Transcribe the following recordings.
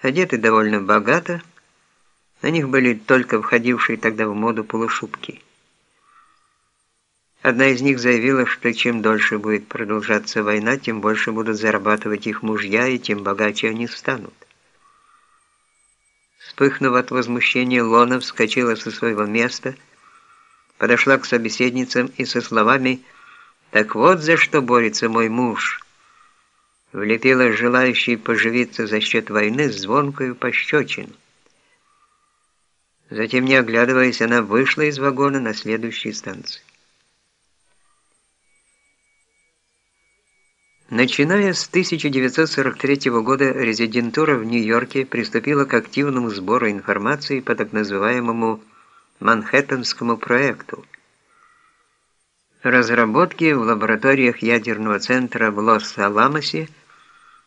одеты довольно богато, на них были только входившие тогда в моду полушубки. Одна из них заявила, что чем дольше будет продолжаться война, тем больше будут зарабатывать их мужья, и тем богаче они станут. Вспыхнув от возмущения, Лона вскочила со своего места, подошла к собеседницам и со словами «Так вот за что борется мой муж», влепила желающий поживиться за счет войны звонкую пощечину. Затем, не оглядываясь, она вышла из вагона на следующей станции. Начиная с 1943 года резидентура в Нью-Йорке приступила к активному сбору информации по так называемому Манхэттенскому проекту. Разработки в лабораториях ядерного центра в Лос-Аламосе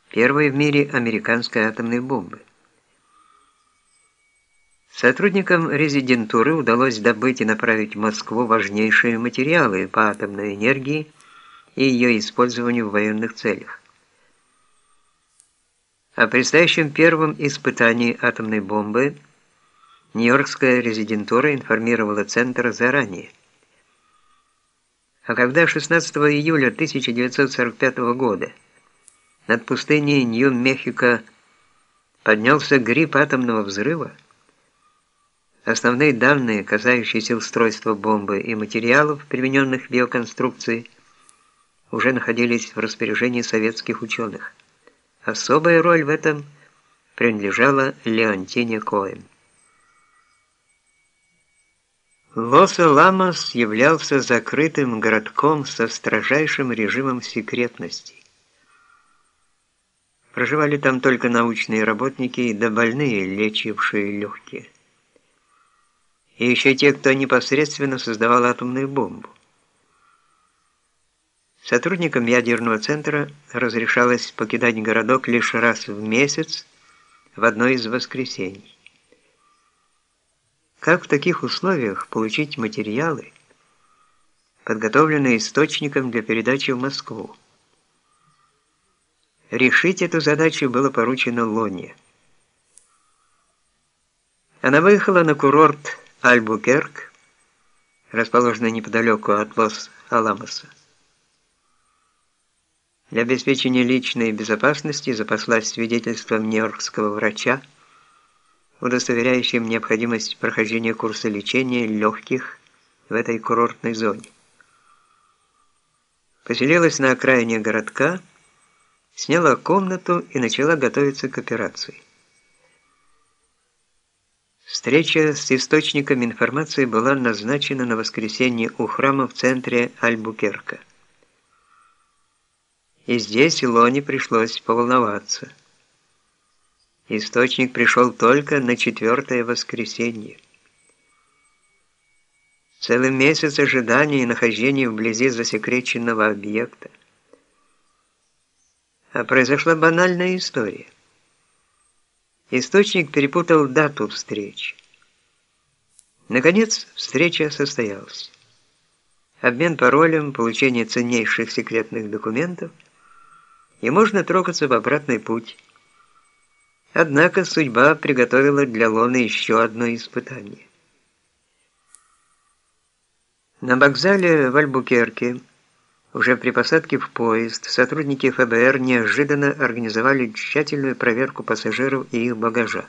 первой в мире американской атомной бомбы. Сотрудникам резидентуры удалось добыть и направить в Москву важнейшие материалы по атомной энергии и ее использованию в военных целях. О предстоящем первом испытании атомной бомбы Нью-Йоркская резидентура информировала Центр заранее. А когда 16 июля 1945 года над пустыней Нью-Мехико поднялся гриб атомного взрыва, основные данные, касающиеся устройства бомбы и материалов, примененных в ее конструкции, уже находились в распоряжении советских ученых. Особая роль в этом принадлежала Леонтине Коэн. Лос-Аламос являлся закрытым городком со строжайшим режимом секретности. Проживали там только научные работники да больные, лечившие легкие. И еще те, кто непосредственно создавал атомную бомбу. Сотрудникам ядерного центра разрешалось покидать городок лишь раз в месяц в одно из воскресений. Как в таких условиях получить материалы, подготовленные источником для передачи в Москву? Решить эту задачу было поручено Лоне. Она выехала на курорт Альбукерк, расположенный неподалеку от Лос-Аламоса. Для обеспечения личной безопасности запаслась свидетельством нью-йоркского врача, удостоверяющим необходимость прохождения курса лечения легких в этой курортной зоне. Поселилась на окраине городка, сняла комнату и начала готовиться к операции. Встреча с источником информации была назначена на воскресенье у храма в центре Альбукерка. И здесь Илоне пришлось поволноваться. Источник пришел только на четвертое воскресенье. Целый месяц ожидания и нахождения вблизи засекреченного объекта. А произошла банальная история. Источник перепутал дату встречи. Наконец, встреча состоялась. Обмен паролем, получение ценнейших секретных документов, и можно трогаться в обратный путь. Однако судьба приготовила для Лоны еще одно испытание. На вокзале в Альбукерке уже при посадке в поезд сотрудники ФБР неожиданно организовали тщательную проверку пассажиров и их багажа.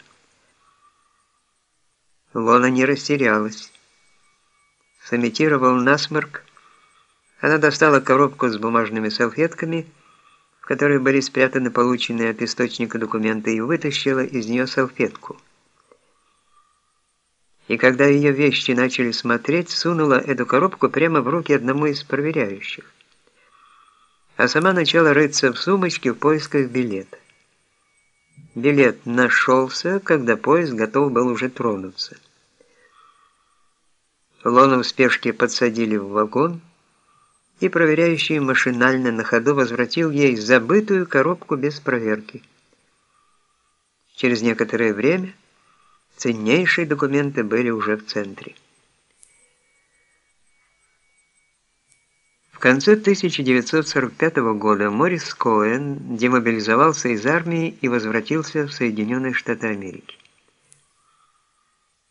Лона не растерялась. Сымитировал насморк. Она достала коробку с бумажными салфетками, в которой были спрятаны полученные от источника документы, и вытащила из нее салфетку. И когда ее вещи начали смотреть, сунула эту коробку прямо в руки одному из проверяющих а сама начала рыться в сумочке в поисках билета. Билет нашелся, когда поезд готов был уже тронуться. Лону в спешке подсадили в вагон, и проверяющий машинально на ходу возвратил ей забытую коробку без проверки. Через некоторое время ценнейшие документы были уже в центре. конце 1945 года Морис Коэн демобилизовался из армии и возвратился в Соединенные Штаты Америки.